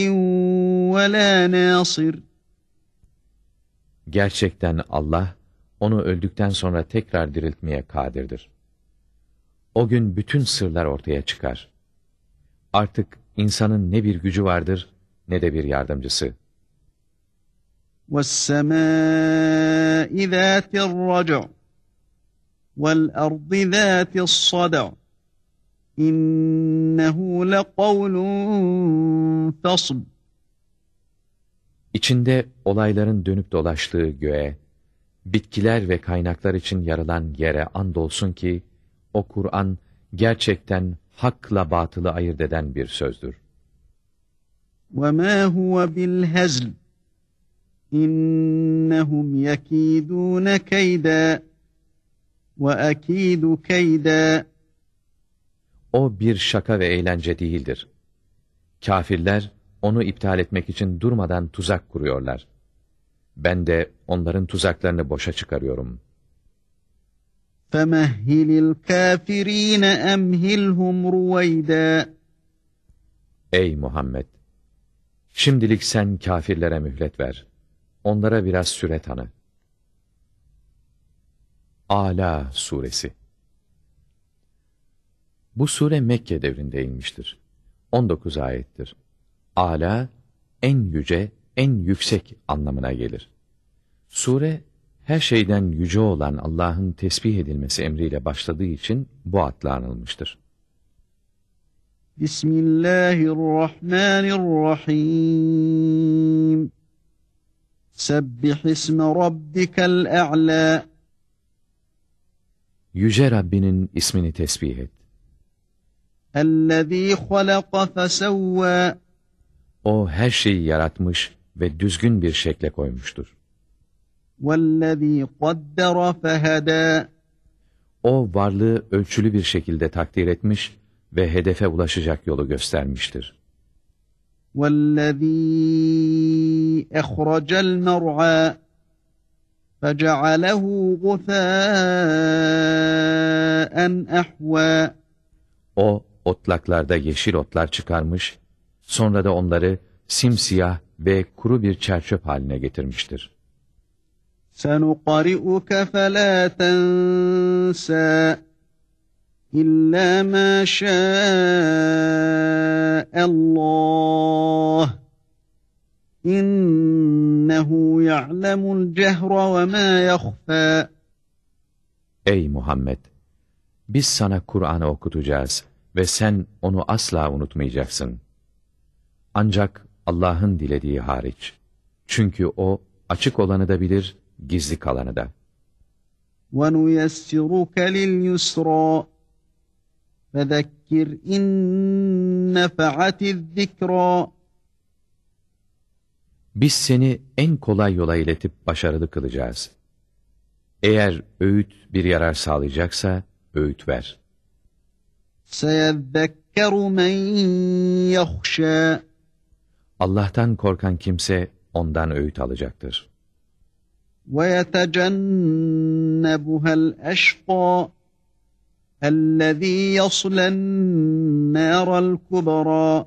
وَلَا نَاصِرٍ Gerçekten Allah, onu öldükten sonra tekrar diriltmeye kadirdir. O gün bütün sırlar ortaya çıkar. Artık insanın ne bir gücü vardır, ne de bir yardımcısı. وَالسَّمَاءِ ذَاتِ الرَّجْعِ وَالْأَرْضِ ذَاتِ الصَّدْعِ إِنَّهُ لَقَوْلٌ فَصْلٌ İçinde olayların dönüp dolaştığı göğe, bitkiler ve kaynaklar için yarılan yere andolsun ki, o Kur'an gerçekten hakla batılı ayırt eden bir sözdür. وَمَا هُوَ بِالْهَزْلِ İnnehum yekidun keyda ve akidu keyda. O bir şaka ve eğlence değildir. Kafirler onu iptal etmek için durmadan tuzak kuruyorlar. Ben de onların tuzaklarını boşa çıkarıyorum. فَمَهِّلِ الْكَافِر۪ينَ اَمْهِلْهُمْ رُوَيْدًا Ey Muhammed! Şimdilik sen kafirlere mühlet ver. Onlara biraz süre tanı. Ala Suresi Bu sure Mekke devrinde inmiştir. 19 ayettir. Ala, en yüce, en yüksek anlamına gelir. Sure, her şeyden yüce olan Allah'ın tesbih edilmesi emriyle başladığı için bu adla anılmıştır. Bismillahirrahmanirrahim. Sebbih isme rabbikel e'lâ. Yüce Rabbinin ismini tesbih et. اَلَّذ۪ي خَلَقَ فَسَوَّى O her şeyi yaratmış ve düzgün bir şekle koymuştur. وَالَّذ۪ي قَدَّرَ فَهَدَى O varlığı ölçülü bir şekilde takdir etmiş ve hedefe ulaşacak yolu göstermiştir. وَالَّذ۪ي اَخْرَجَ الْمَرْعَى فَجَعَلَهُ غُثَاءً اَحْوَى O, otlaklarda yeşil otlar çıkarmış, sonra da onları simsiyah ve kuru bir çerçöp haline getirmiştir. سنقرئك فلا تنسى إلا ما شاء الله إنه يعلم الجهر وما يخفى Ey Muhammed! Biz sana Kur'an'ı okutacağız ve sen onu asla unutmayacaksın. Ancak Allah'ın dilediği hariç. Çünkü O açık olanı da bilir, gizli kalanı da. ونيسرك لليسرى فذكر إن نفعت الذكرى Biz seni en kolay yola iletip başarılı kılacağız. Eğer öğüt bir yarar sağlayacaksa, öğüt ver. سيذكر من يخشى Allah'tan korkan kimse ondan öğüt alacaktır. ويتجنبها الأشقى الذي يصلى النار الكبرى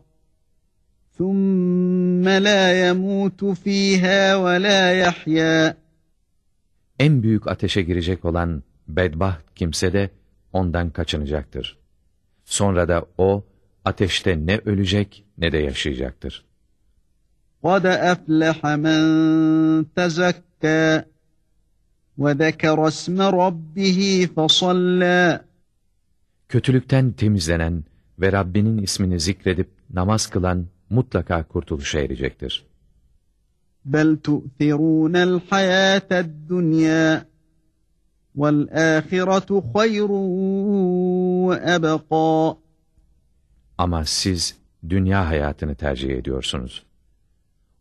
ثم لا يموت فيها ولا يحيا En büyük ateşe girecek olan bedbaht kimse de ondan kaçınacaktır. Sonra da o ateşte ne ölecek ne de yaşayacaktır. قد أفلح من تزكى وذكر اسم ربه فصلى Kötülükten temizlenen ve Rabbinin ismini zikredip namaz kılan mutlaka kurtuluşa erecektir. بل تؤثرون الحياة الدنيا والآخرة خير وأبقى Ama siz dünya hayatını tercih ediyorsunuz.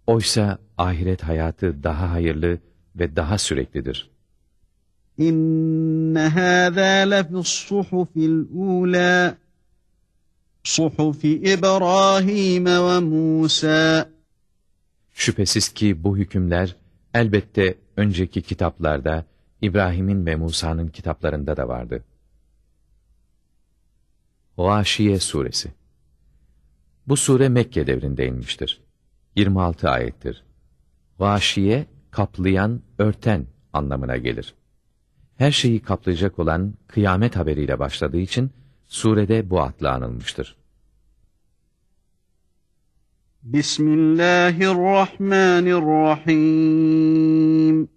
Oysa ahiret hayatı daha hayırlı ve daha süreklidir. إن هذا لفي الصحف الأولى صحف إبراهيم وموسى Şüphesiz ki bu hükümler elbette önceki kitaplarda İbrahim'in ve Musa'nın kitaplarında da vardı. Gâşiye Suresi Bu sure Mekke devrinde inmiştir. 26 ayettir. Gâşiye, kaplayan, örten anlamına gelir. Her şeyi kaplayacak olan kıyamet haberiyle başladığı için Surede bu adla anılmıştır. Bismillahirrahmanirrahim.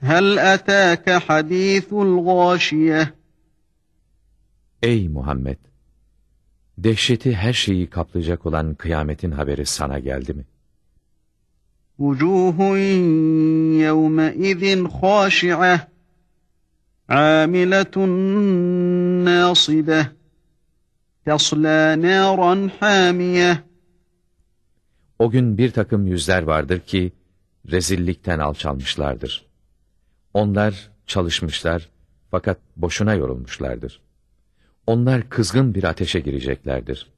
Hel etâke hadîthul gâşiyeh. Ey Muhammed! Dehşeti her şeyi kaplayacak olan kıyametin haberi sana geldi mi? Vucuhun yevme izin hâşi'eh. عاملة ناصبة تصلى نارا حامية O gün bir takım yüzler vardır ki, rezillikten alçalmışlardır. Onlar çalışmışlar, fakat boşuna yorulmuşlardır. Onlar kızgın bir ateşe gireceklerdir.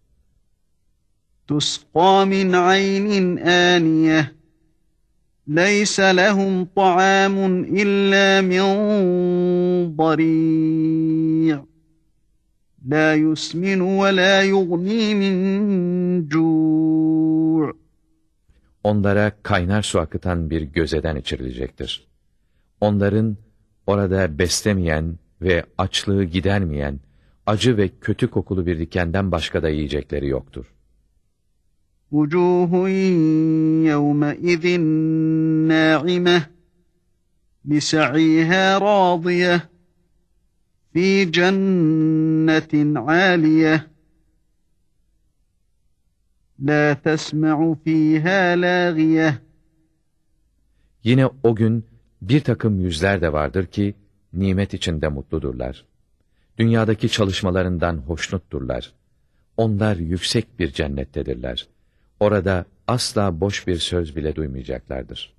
تسقى من عين آنية ليس لهم طعام إلا من ضريع لا يسمن ولا يغني من جوع Onlara kaynar su akıtan bir gözeden içirilecektir. Onların orada beslemeyen ve açlığı gidermeyen, acı ve kötü kokulu bir dikenden başka da yiyecekleri yoktur. وجوه يومئذ ناعمة لسعيها راضية في جنة عالية لا تسمع فيها لاغية Yine o gün bir takım yüzler de vardır ki, nimet içinde mutludurlar. Dünyadaki çalışmalarından hoşnutturlar. Onlar yüksek bir cennettedirler. Orada asla boş bir söz bile duymayacaklardır.